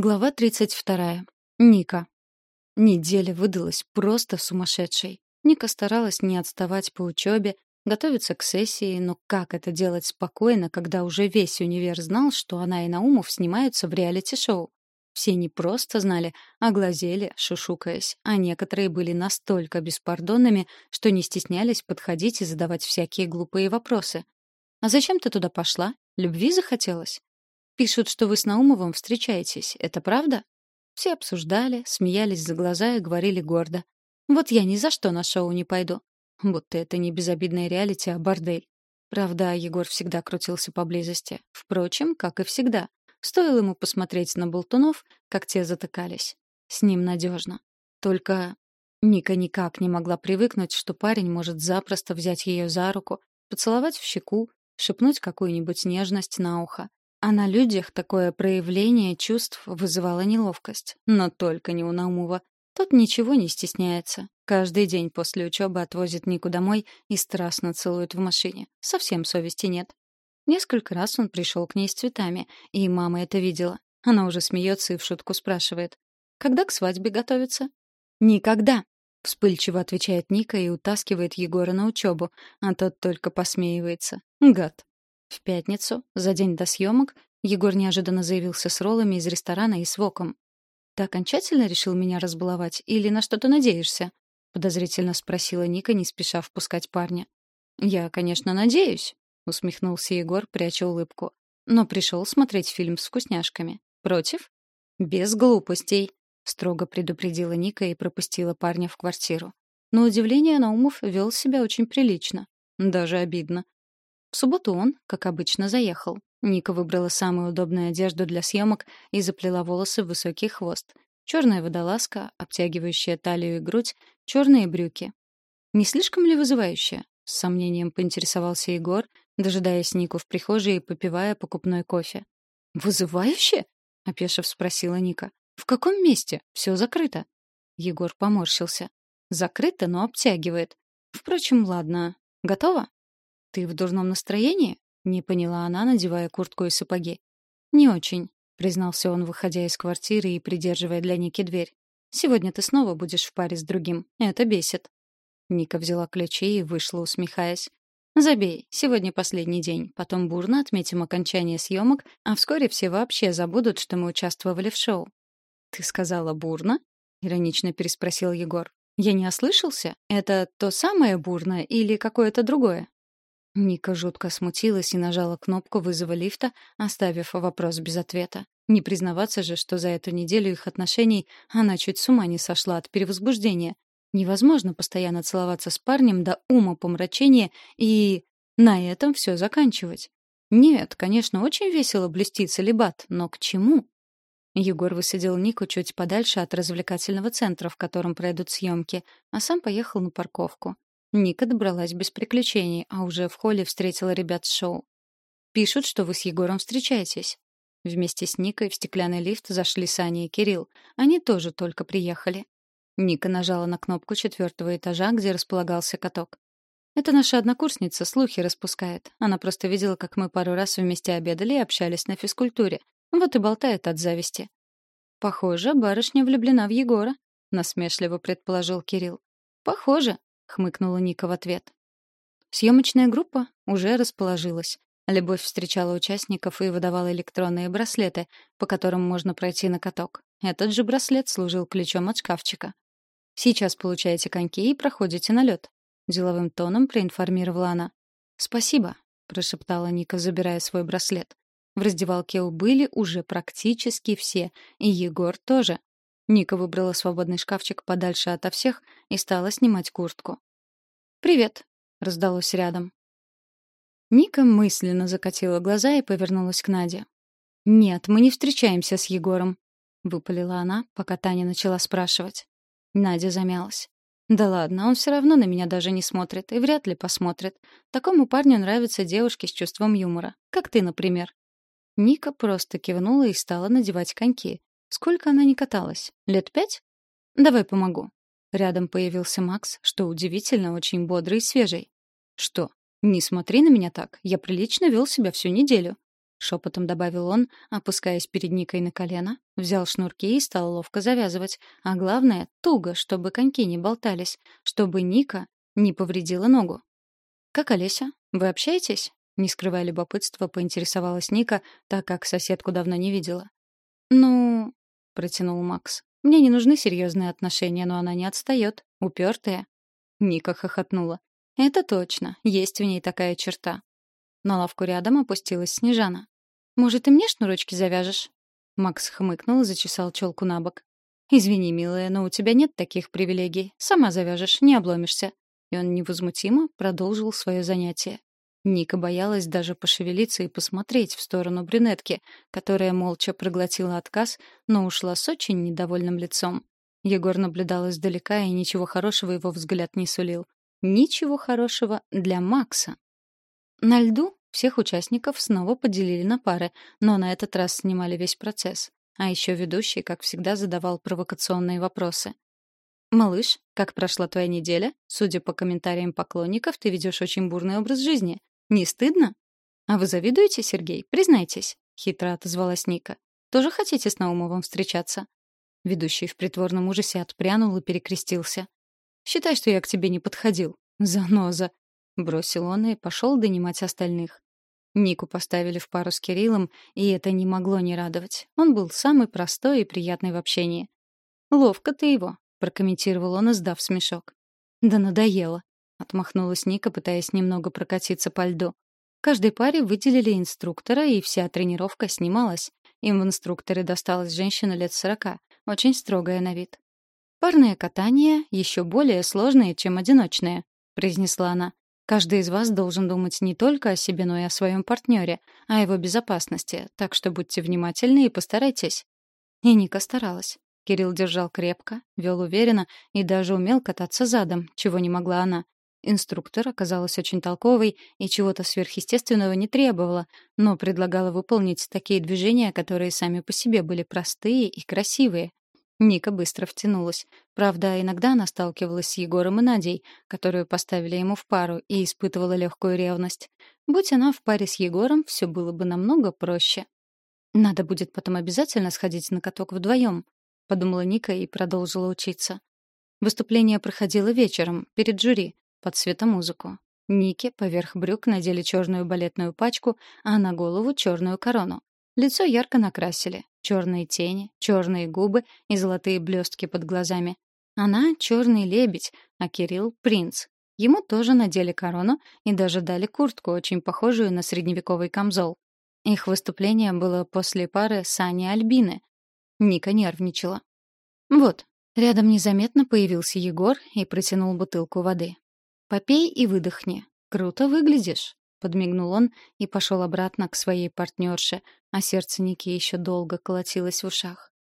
Глава 32. Ника. Неделя выдалась просто сумасшедшей. Ника старалась не отставать по учебе, готовиться к сессии, но как это делать спокойно, когда уже весь универ знал, что она и Наумов снимаются в реалити-шоу? Все не просто знали, а глазели, шушукаясь, а некоторые были настолько беспардонными, что не стеснялись подходить и задавать всякие глупые вопросы. «А зачем ты туда пошла? Любви захотелось?» Пишут, что вы с Наумовым встречаетесь. Это правда? Все обсуждали, смеялись за глаза и говорили гордо. Вот я ни за что на шоу не пойду. Будто это не безобидная реалити, а бордель. Правда, Егор всегда крутился поблизости. Впрочем, как и всегда. Стоило ему посмотреть на болтунов, как те затыкались. С ним надежно. Только Ника никак не могла привыкнуть, что парень может запросто взять ее за руку, поцеловать в щеку, шепнуть какую-нибудь нежность на ухо. А на людях такое проявление чувств вызывало неловкость. Но только не у Наумова. Тот ничего не стесняется. Каждый день после учебы отвозит Нику домой и страстно целует в машине. Совсем совести нет. Несколько раз он пришел к ней с цветами, и мама это видела. Она уже смеется и в шутку спрашивает. «Когда к свадьбе готовится?» «Никогда!» — вспыльчиво отвечает Ника и утаскивает Егора на учебу, а тот только посмеивается. Гад. В пятницу, за день до съемок, Егор неожиданно заявился с роллами из ресторана и с воком. «Ты окончательно решил меня разбаловать или на что-то надеешься?» — подозрительно спросила Ника, не спеша впускать парня. «Я, конечно, надеюсь», — усмехнулся Егор, пряча улыбку. «Но пришел смотреть фильм с вкусняшками. Против?» «Без глупостей», — строго предупредила Ника и пропустила парня в квартиру. На удивление Наумов вел себя очень прилично. Даже обидно. В субботу он, как обычно, заехал. Ника выбрала самую удобную одежду для съемок и заплела волосы в высокий хвост. Черная водолазка, обтягивающая талию и грудь, черные брюки. «Не слишком ли вызывающая?» — с сомнением поинтересовался Егор, дожидаясь Нику в прихожей и попивая покупной кофе. «Вызывающе?» — опешив спросила Ника. «В каком месте? Все закрыто». Егор поморщился. «Закрыто, но обтягивает. Впрочем, ладно. Готово?» «Ты в дурном настроении?» — не поняла она, надевая куртку и сапоги. «Не очень», — признался он, выходя из квартиры и придерживая для Ники дверь. «Сегодня ты снова будешь в паре с другим. Это бесит». Ника взяла ключи и вышла, усмехаясь. «Забей, сегодня последний день. Потом бурно отметим окончание съемок, а вскоре все вообще забудут, что мы участвовали в шоу». «Ты сказала бурно?» — иронично переспросил Егор. «Я не ослышался? Это то самое бурно или какое-то другое?» Ника жутко смутилась и нажала кнопку вызова лифта, оставив вопрос без ответа. Не признаваться же, что за эту неделю их отношений она чуть с ума не сошла от перевозбуждения. Невозможно постоянно целоваться с парнем до ума помрачения и на этом все заканчивать. Нет, конечно, очень весело блюсти целебат, но к чему? Егор высадил Нику чуть подальше от развлекательного центра, в котором пройдут съемки, а сам поехал на парковку. Ника добралась без приключений, а уже в холле встретила ребят с шоу. «Пишут, что вы с Егором встречаетесь». Вместе с Никой в стеклянный лифт зашли Саня и Кирилл. Они тоже только приехали. Ника нажала на кнопку четвертого этажа, где располагался каток. «Это наша однокурсница, слухи распускает. Она просто видела, как мы пару раз вместе обедали и общались на физкультуре. Вот и болтает от зависти». «Похоже, барышня влюблена в Егора», — насмешливо предположил Кирилл. «Похоже», — хмыкнула Ника в ответ. Съемочная группа уже расположилась. Любовь встречала участников и выдавала электронные браслеты, по которым можно пройти на каток. Этот же браслет служил ключом от шкафчика. «Сейчас получаете коньки и проходите на лед», — деловым тоном проинформировала она. «Спасибо», — прошептала Ника, забирая свой браслет. В раздевалке убыли уже практически все, и Егор тоже. Ника выбрала свободный шкафчик подальше ото всех и стала снимать куртку. «Привет», — раздалось рядом. Ника мысленно закатила глаза и повернулась к Наде. «Нет, мы не встречаемся с Егором», — выпалила она, пока Таня начала спрашивать. Надя замялась. «Да ладно, он все равно на меня даже не смотрит и вряд ли посмотрит. Такому парню нравятся девушки с чувством юмора. Как ты, например». Ника просто кивнула и стала надевать коньки, Сколько она не каталась? Лет пять? Давай помогу. Рядом появился Макс, что удивительно, очень бодрый и свежий. Что? Не смотри на меня так. Я прилично вел себя всю неделю. — шепотом добавил он, опускаясь перед Никой на колено, взял шнурки и стал ловко завязывать, а главное — туго, чтобы коньки не болтались, чтобы Ника не повредила ногу. «Как Олеся? Вы общаетесь?» Не скрывая любопытства, поинтересовалась Ника, так как соседку давно не видела. «Ну...» — протянул Макс. «Мне не нужны серьезные отношения, но она не отстает, упертая». Ника хохотнула. «Это точно, есть в ней такая черта». На лавку рядом опустилась Снежана. «Может, и мне шнурочки завяжешь?» Макс хмыкнул и зачесал челку на бок. «Извини, милая, но у тебя нет таких привилегий. Сама завяжешь, не обломишься». И он невозмутимо продолжил свое занятие. Ника боялась даже пошевелиться и посмотреть в сторону брюнетки, которая молча проглотила отказ, но ушла с очень недовольным лицом. Егор наблюдал издалека, и ничего хорошего его взгляд не сулил. Ничего хорошего для Макса. На льду всех участников снова поделили на пары, но на этот раз снимали весь процесс. А еще ведущий, как всегда, задавал провокационные вопросы. «Малыш, как прошла твоя неделя? Судя по комментариям поклонников, ты ведешь очень бурный образ жизни. Не стыдно? А вы завидуете, Сергей? Признайтесь, хитро отозвалась Ника. Тоже хотите с Наумовым встречаться? Ведущий в притворном ужасе отпрянул и перекрестился. Считай, что я к тебе не подходил. Заноза, бросил он и пошел донимать остальных. Нику поставили в пару с Кириллом, и это не могло не радовать. Он был самый простой и приятный в общении. «Ловко ты его», — прокомментировал он, издав смешок. «Да надоело. — отмахнулась Ника, пытаясь немного прокатиться по льду. Каждой паре выделили инструктора, и вся тренировка снималась. Им в инструкторы досталась женщина лет сорока, очень строгая на вид. «Парное катание еще более сложное, чем одиночное», — произнесла она. «Каждый из вас должен думать не только о себе, но и о своем партнере, о его безопасности, так что будьте внимательны и постарайтесь». И Ника старалась. Кирилл держал крепко, вел уверенно и даже умел кататься задом, чего не могла она. Инструктор оказалась очень толковой и чего-то сверхъестественного не требовала, но предлагала выполнить такие движения, которые сами по себе были простые и красивые. Ника быстро втянулась. Правда, иногда она сталкивалась с Егором и Надей, которую поставили ему в пару, и испытывала легкую ревность. Будь она в паре с Егором, все было бы намного проще. «Надо будет потом обязательно сходить на каток вдвоем», — подумала Ника и продолжила учиться. Выступление проходило вечером, перед жюри, под светомузыку. Ники поверх брюк надели черную балетную пачку, а на голову черную корону. Лицо ярко накрасили. Черные тени, черные губы и золотые блестки под глазами. Она — черный лебедь, а Кирилл — принц. Ему тоже надели корону и даже дали куртку, очень похожую на средневековый камзол. Их выступление было после пары Сани Альбины. Ника нервничала. Вот, рядом незаметно появился Егор и протянул бутылку воды. «Попей и выдохни. Круто выглядишь», — подмигнул он и пошел обратно к своей партнерше, а сердце Ники еще долго колотилось в ушах.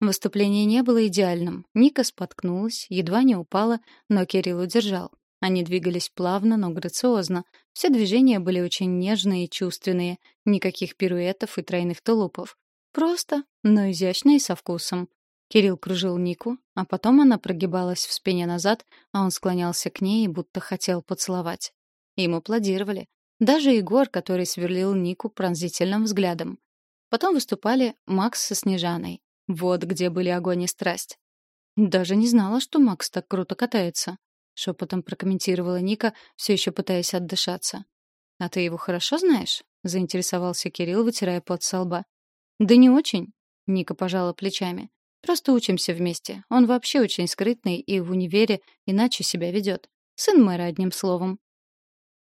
Выступление не было идеальным. Ника споткнулась, едва не упала, но Кирилл удержал. Они двигались плавно, но грациозно. Все движения были очень нежные и чувственные. Никаких пируэтов и тройных тулупов. Просто, но изящно и со вкусом. Кирилл кружил Нику, а потом она прогибалась в спине назад, а он склонялся к ней и будто хотел поцеловать. Им аплодировали. Даже Егор, который сверлил Нику пронзительным взглядом. Потом выступали Макс со Снежаной. Вот где были огонь и страсть. «Даже не знала, что Макс так круто катается», — шепотом прокомментировала Ника, все еще пытаясь отдышаться. «А ты его хорошо знаешь?» — заинтересовался Кирилл, вытирая пот со лба. «Да не очень», — Ника пожала плечами. Просто учимся вместе. Он вообще очень скрытный и в универе иначе себя ведет. Сын мэра, одним словом.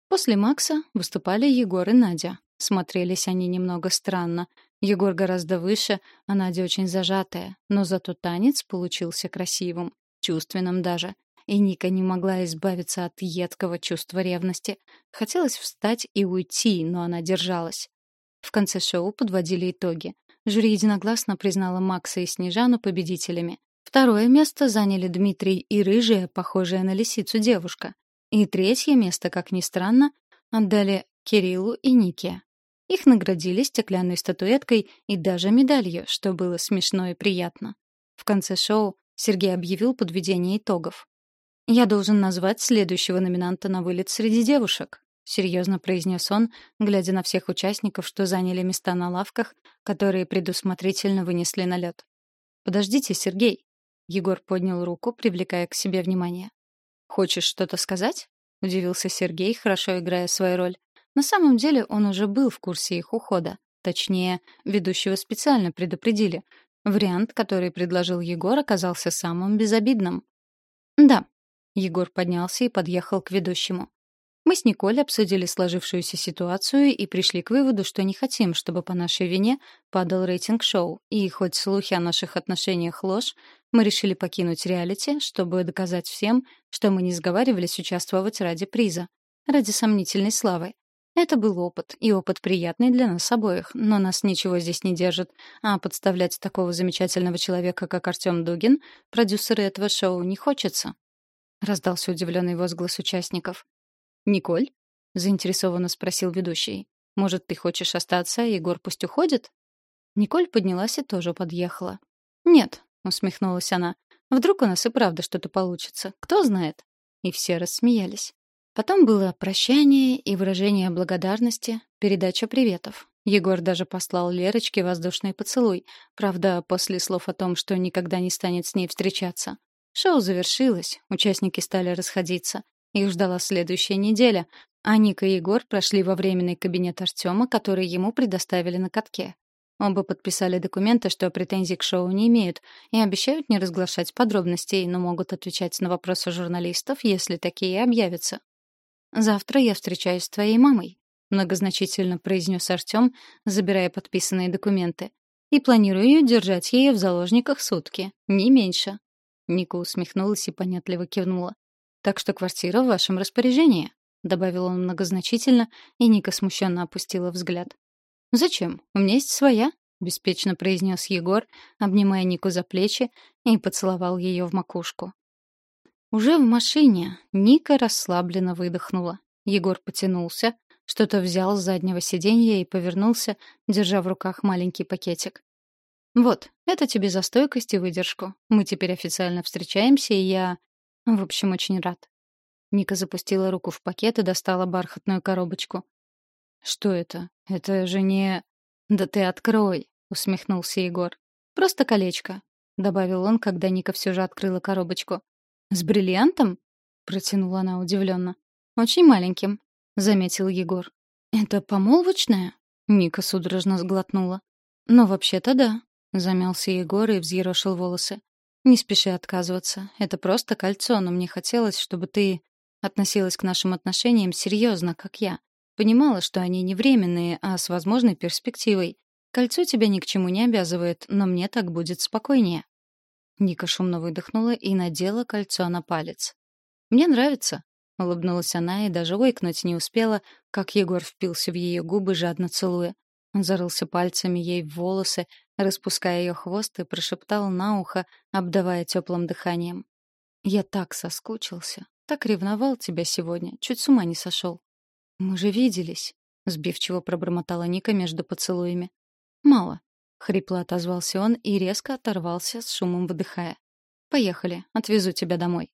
После Макса выступали Егор и Надя. Смотрелись они немного странно. Егор гораздо выше, а Надя очень зажатая. Но зато танец получился красивым, чувственным даже. И Ника не могла избавиться от едкого чувства ревности. Хотелось встать и уйти, но она держалась. В конце шоу подводили итоги. Жюри единогласно признало Макса и Снежану победителями. Второе место заняли Дмитрий и рыжая, похожая на лисицу девушка. И третье место, как ни странно, отдали Кириллу и Нике. Их наградили стеклянной статуэткой и даже медалью, что было смешно и приятно. В конце шоу Сергей объявил подведение итогов. «Я должен назвать следующего номинанта на вылет среди девушек», — серьезно произнес он, глядя на всех участников, что заняли места на лавках, которые предусмотрительно вынесли на лед. «Подождите, Сергей!» — Егор поднял руку, привлекая к себе внимание. «Хочешь что-то сказать?» — удивился Сергей, хорошо играя свою роль. На самом деле он уже был в курсе их ухода. Точнее, ведущего специально предупредили. Вариант, который предложил Егор, оказался самым безобидным. «Да». Егор поднялся и подъехал к ведущему. Мы с Николь обсудили сложившуюся ситуацию и пришли к выводу, что не хотим, чтобы по нашей вине падал рейтинг шоу. И хоть слухи о наших отношениях ложь, мы решили покинуть реалити, чтобы доказать всем, что мы не сговаривались участвовать ради приза, ради сомнительной славы. Это был опыт, и опыт приятный для нас обоих, но нас ничего здесь не держит, а подставлять такого замечательного человека, как Артём Дугин, продюсеры этого шоу, не хочется. Раздался удивленный возглас участников. «Николь?» — заинтересованно спросил ведущий. «Может, ты хочешь остаться, а Егор пусть уходит?» Николь поднялась и тоже подъехала. «Нет», — усмехнулась она, — «вдруг у нас и правда что-то получится. Кто знает?» И все рассмеялись. Потом было прощание и выражение благодарности, передача приветов. Егор даже послал Лерочке воздушный поцелуй, правда, после слов о том, что никогда не станет с ней встречаться. Шоу завершилось, участники стали расходиться. Их ждала следующая неделя, а Ника и Егор прошли во временный кабинет Артема, который ему предоставили на катке. Оба подписали документы, что претензий к шоу не имеют, и обещают не разглашать подробностей, но могут отвечать на вопросы журналистов, если такие объявятся. «Завтра я встречаюсь с твоей мамой», — многозначительно произнес Артем, забирая подписанные документы. «И планирую держать ее в заложниках сутки, не меньше». Ника усмехнулась и понятливо кивнула. Так что квартира в вашем распоряжении», — добавил он многозначительно, и Ника смущенно опустила взгляд. «Зачем? У меня есть своя», — беспечно произнес Егор, обнимая Нику за плечи и поцеловал ее в макушку. Уже в машине Ника расслабленно выдохнула. Егор потянулся, что-то взял с заднего сиденья и повернулся, держа в руках маленький пакетик. «Вот, это тебе за стойкость и выдержку. Мы теперь официально встречаемся, и я в общем, очень рад. Ника запустила руку в пакет и достала бархатную коробочку. «Что это? Это же не...» «Да ты открой!» — усмехнулся Егор. «Просто колечко», — добавил он, когда Ника все же открыла коробочку. «С бриллиантом?» — протянула она удивленно. «Очень маленьким», — заметил Егор. «Это помолвочное?» — Ника судорожно сглотнула. «Но вообще-то да», — замялся Егор и взъерошил волосы. Не спеши отказываться. Это просто кольцо, но мне хотелось, чтобы ты относилась к нашим отношениям серьезно, как я. Понимала, что они не временные, а с возможной перспективой. Кольцо тебя ни к чему не обязывает, но мне так будет спокойнее. Ника шумно выдохнула и надела кольцо на палец. «Мне нравится», — улыбнулась она и даже ойкнуть не успела, как Егор впился в ее губы, жадно целуя. Он зарылся пальцами ей в волосы, распуская ее хвост и прошептал на ухо, обдавая теплым дыханием. «Я так соскучился, так ревновал тебя сегодня, чуть с ума не сошел». «Мы же виделись», — сбивчиво пробормотала Ника между поцелуями. «Мало», — хрипло отозвался он и резко оторвался, с шумом выдыхая. «Поехали, отвезу тебя домой».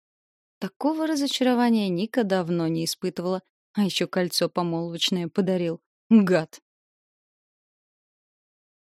Такого разочарования Ника давно не испытывала, а еще кольцо помолвочное подарил. Гад!